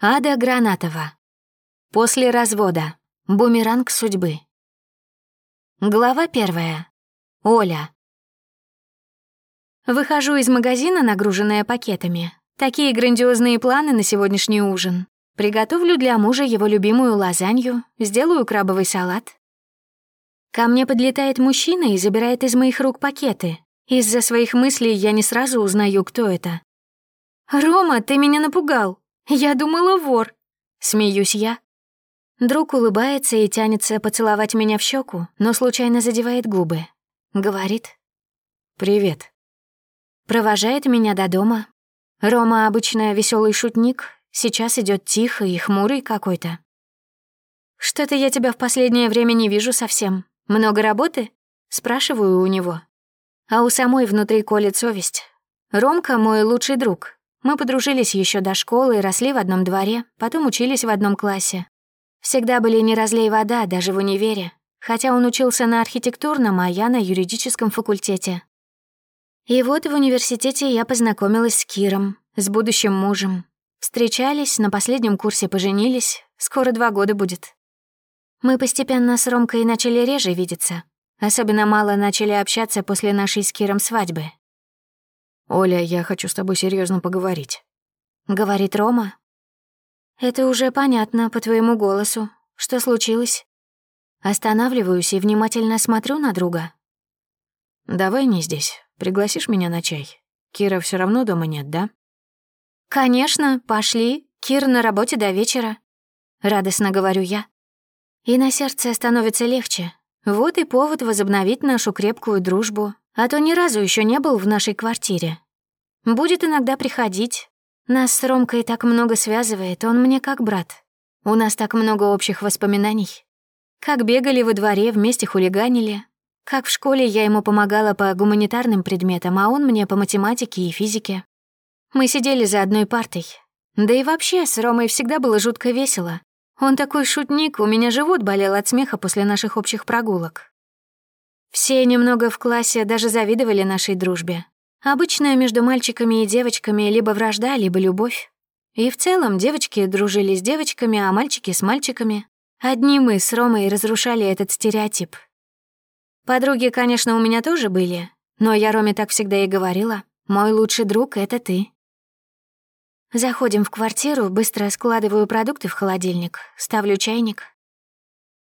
Ада Гранатова. После развода. Бумеранг судьбы. Глава первая. Оля. Выхожу из магазина, нагруженная пакетами. Такие грандиозные планы на сегодняшний ужин. Приготовлю для мужа его любимую лазанью, сделаю крабовый салат. Ко мне подлетает мужчина и забирает из моих рук пакеты. Из-за своих мыслей я не сразу узнаю, кто это. «Рома, ты меня напугал!» «Я думала, вор», — смеюсь я. Друг улыбается и тянется поцеловать меня в щеку, но случайно задевает губы. Говорит «Привет». Провожает меня до дома. Рома обычно веселый шутник, сейчас идет тихо и хмурый какой-то. «Что-то я тебя в последнее время не вижу совсем. Много работы?» — спрашиваю у него. А у самой внутри колет совесть. Ромка — мой лучший друг, мы подружились еще до школы, и росли в одном дворе, потом учились в одном классе. Всегда были не разлей вода, даже в универе, хотя он учился на архитектурном, а я на юридическом факультете. И вот в университете я познакомилась с Киром, с будущим мужем. Встречались, на последнем курсе поженились, скоро два года будет. Мы постепенно с Ромкой начали реже видеться, особенно мало начали общаться после нашей с Киром свадьбы. «Оля, я хочу с тобой серьезно поговорить», — говорит Рома. «Это уже понятно по твоему голосу. Что случилось?» Останавливаюсь и внимательно смотрю на друга. «Давай не здесь. Пригласишь меня на чай? Кира все равно дома нет, да?» «Конечно, пошли. Кир на работе до вечера», — радостно говорю я. И на сердце становится легче, вот и повод возобновить нашу крепкую дружбу, а то ни разу еще не был в нашей квартире. Будет иногда приходить. Нас с Ромкой так много связывает, он мне как брат. У нас так много общих воспоминаний. Как бегали во дворе, вместе хулиганили. Как в школе я ему помогала по гуманитарным предметам, а он мне по математике и физике. Мы сидели за одной партой. Да и вообще, с Ромой всегда было жутко весело. Он такой шутник, у меня живот болел от смеха после наших общих прогулок. Все немного в классе даже завидовали нашей дружбе. Обычная между мальчиками и девочками либо вражда, либо любовь. И в целом девочки дружили с девочками, а мальчики с мальчиками. Одни мы с Ромой разрушали этот стереотип. Подруги, конечно, у меня тоже были, но я Роме так всегда и говорила. «Мой лучший друг — это ты». Заходим в квартиру, быстро складываю продукты в холодильник, ставлю чайник.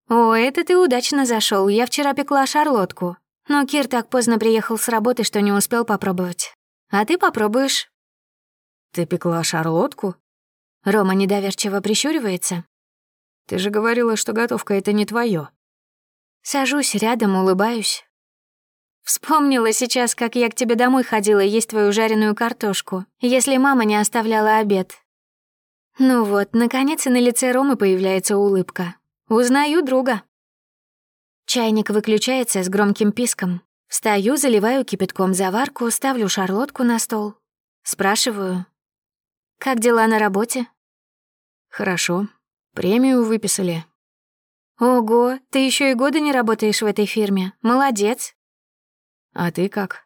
«О, это ты удачно зашел. я вчера пекла шарлотку. Но Кир так поздно приехал с работы, что не успел попробовать. А ты попробуешь». «Ты пекла шарлотку?» Рома недоверчиво прищуривается. «Ты же говорила, что готовка — это не твое. Сажусь рядом, улыбаюсь. Вспомнила сейчас, как я к тебе домой ходила есть твою жареную картошку, если мама не оставляла обед. Ну вот, наконец и на лице Ромы появляется улыбка. Узнаю друга. Чайник выключается с громким писком. Встаю, заливаю кипятком заварку, ставлю шарлотку на стол. Спрашиваю. «Как дела на работе?» «Хорошо. Премию выписали». «Ого, ты еще и года не работаешь в этой фирме. Молодец!» А ты как?»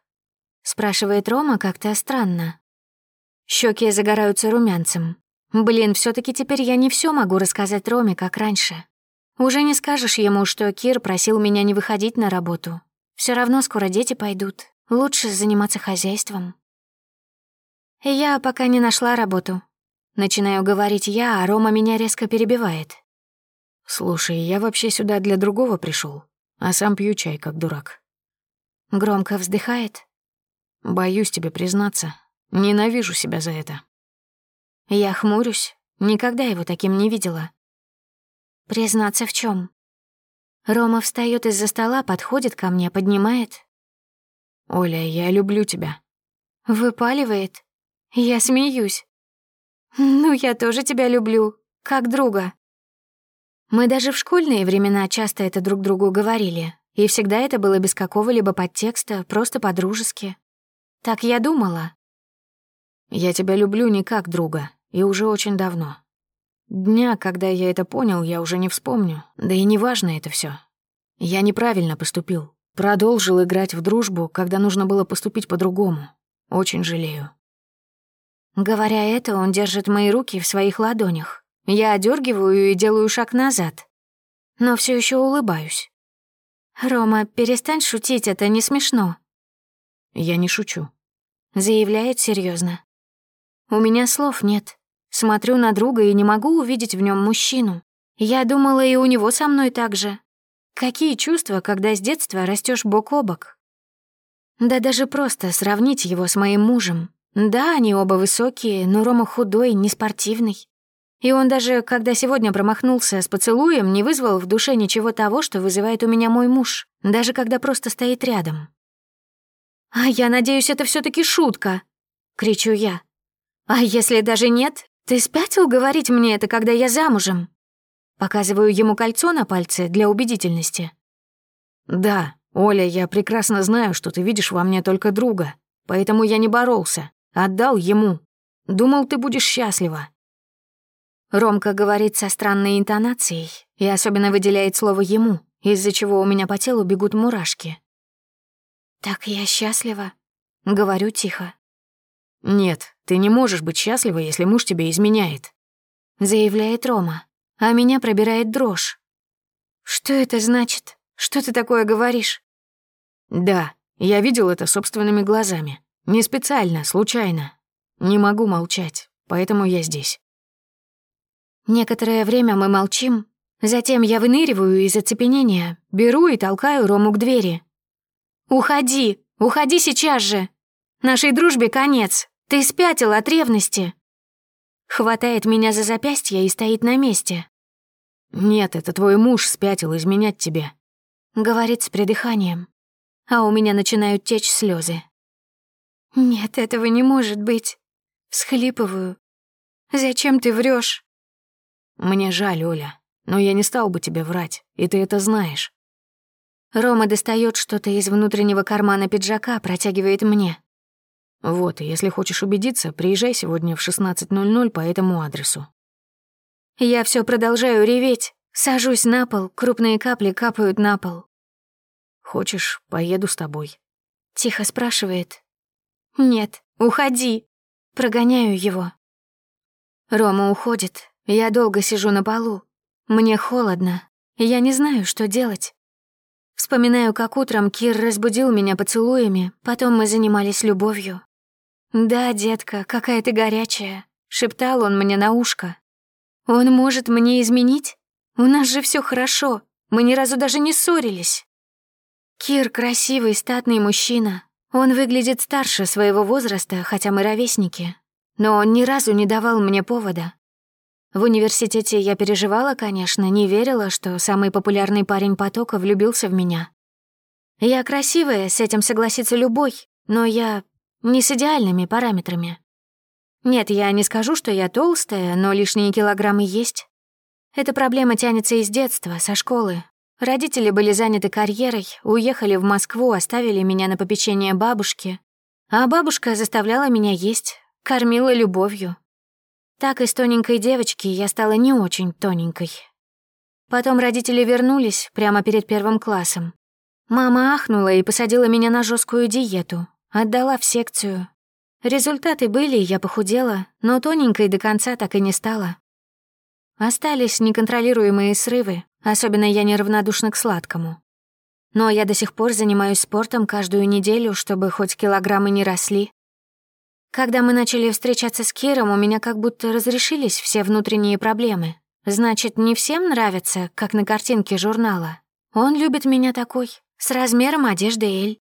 Спрашивает Рома как-то странно. Щеки загораются румянцем. Блин, все таки теперь я не все могу рассказать Роме, как раньше. Уже не скажешь ему, что Кир просил меня не выходить на работу. Все равно скоро дети пойдут. Лучше заниматься хозяйством. Я пока не нашла работу. Начинаю говорить я, а Рома меня резко перебивает. «Слушай, я вообще сюда для другого пришел, а сам пью чай, как дурак. Громко вздыхает. Боюсь тебе признаться. Ненавижу себя за это. Я хмурюсь. Никогда его таким не видела. Признаться в чем? Рома встает из-за стола, подходит ко мне, поднимает. «Оля, я люблю тебя». Выпаливает. Я смеюсь. «Ну, я тоже тебя люблю, как друга». Мы даже в школьные времена часто это друг другу говорили, и всегда это было без какого-либо подтекста, просто по-дружески. Так я думала. Я тебя люблю не как друга, и уже очень давно. Дня, когда я это понял, я уже не вспомню, да и не важно это все. Я неправильно поступил. Продолжил играть в дружбу, когда нужно было поступить по-другому. Очень жалею. Говоря это, он держит мои руки в своих ладонях. Я одергиваю и делаю шаг назад. Но все еще улыбаюсь. «Рома, перестань шутить, это не смешно». «Я не шучу», — заявляет серьезно. «У меня слов нет. Смотрю на друга и не могу увидеть в нем мужчину. Я думала, и у него со мной так же. Какие чувства, когда с детства растешь бок о бок? Да даже просто сравнить его с моим мужем. Да, они оба высокие, но Рома худой, неспортивный. И он даже, когда сегодня промахнулся с поцелуем, не вызвал в душе ничего того, что вызывает у меня мой муж, даже когда просто стоит рядом. «А я надеюсь, это все таки шутка!» — кричу я. «А если даже нет? Ты спятил говорить мне это, когда я замужем?» Показываю ему кольцо на пальце для убедительности. «Да, Оля, я прекрасно знаю, что ты видишь во мне только друга, поэтому я не боролся, отдал ему. Думал, ты будешь счастлива, Ромка говорит со странной интонацией и особенно выделяет слово «ему», из-за чего у меня по телу бегут мурашки. «Так я счастлива», — говорю тихо. «Нет, ты не можешь быть счастлива, если муж тебе изменяет», — заявляет Рома, а меня пробирает дрожь. «Что это значит? Что ты такое говоришь?» «Да, я видел это собственными глазами. Не специально, случайно. Не могу молчать, поэтому я здесь». Некоторое время мы молчим, затем я выныриваю из оцепенения, беру и толкаю Рому к двери. «Уходи! Уходи сейчас же! Нашей дружбе конец! Ты спятил от ревности!» Хватает меня за запястье и стоит на месте. «Нет, это твой муж спятил изменять тебе», — говорит с придыханием. А у меня начинают течь слезы. «Нет, этого не может быть», — всхлипываю. «Зачем ты врешь? «Мне жаль, Оля, но я не стал бы тебе врать, и ты это знаешь». Рома достает что-то из внутреннего кармана пиджака, протягивает мне. «Вот, и если хочешь убедиться, приезжай сегодня в 16.00 по этому адресу». Я все продолжаю реветь, сажусь на пол, крупные капли капают на пол. «Хочешь, поеду с тобой?» Тихо спрашивает. «Нет, уходи!» Прогоняю его. Рома уходит, я долго сижу на полу. Мне холодно. Я не знаю, что делать. Вспоминаю, как утром Кир разбудил меня поцелуями, потом мы занимались любовью. «Да, детка, какая ты горячая», — шептал он мне на ушко. «Он может мне изменить? У нас же все хорошо, мы ни разу даже не ссорились». Кир — красивый, статный мужчина. Он выглядит старше своего возраста, хотя мы ровесники. Но он ни разу не давал мне повода. В университете я переживала, конечно, не верила, что самый популярный парень потока влюбился в меня. Я красивая, с этим согласится любой, но я не с идеальными параметрами. Нет, я не скажу, что я толстая, но лишние килограммы есть. Эта проблема тянется из детства, со школы. Родители были заняты карьерой, уехали в Москву, оставили меня на попечение бабушки. А бабушка заставляла меня есть, кормила любовью, так из тоненькой девочки я стала не очень тоненькой. Потом родители вернулись прямо перед первым классом. Мама ахнула и посадила меня на жесткую диету, отдала в секцию. Результаты были, я похудела, но тоненькой до конца так и не стала. Остались неконтролируемые срывы, особенно я неравнодушна к сладкому. Но я до сих пор занимаюсь спортом каждую неделю, чтобы хоть килограммы не росли. Когда мы начали встречаться с Киром, у меня как будто разрешились все внутренние проблемы. Значит, не всем нравится, как на картинке журнала. Он любит меня такой, с размером одежды Эль.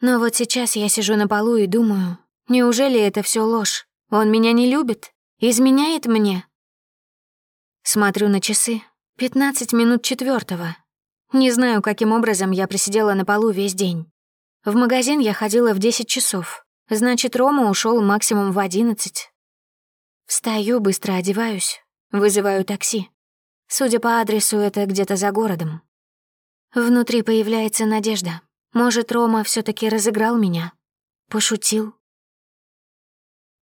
Но вот сейчас я сижу на полу и думаю, неужели это все ложь? Он меня не любит? Изменяет мне? Смотрю на часы. 15 минут четвертого. Не знаю, каким образом я присидела на полу весь день. В магазин я ходила в 10 часов, Значит, Рома ушел максимум в одиннадцать. Встаю, быстро одеваюсь, вызываю такси. Судя по адресу, это где-то за городом. Внутри появляется надежда. Может, Рома все таки разыграл меня? Пошутил?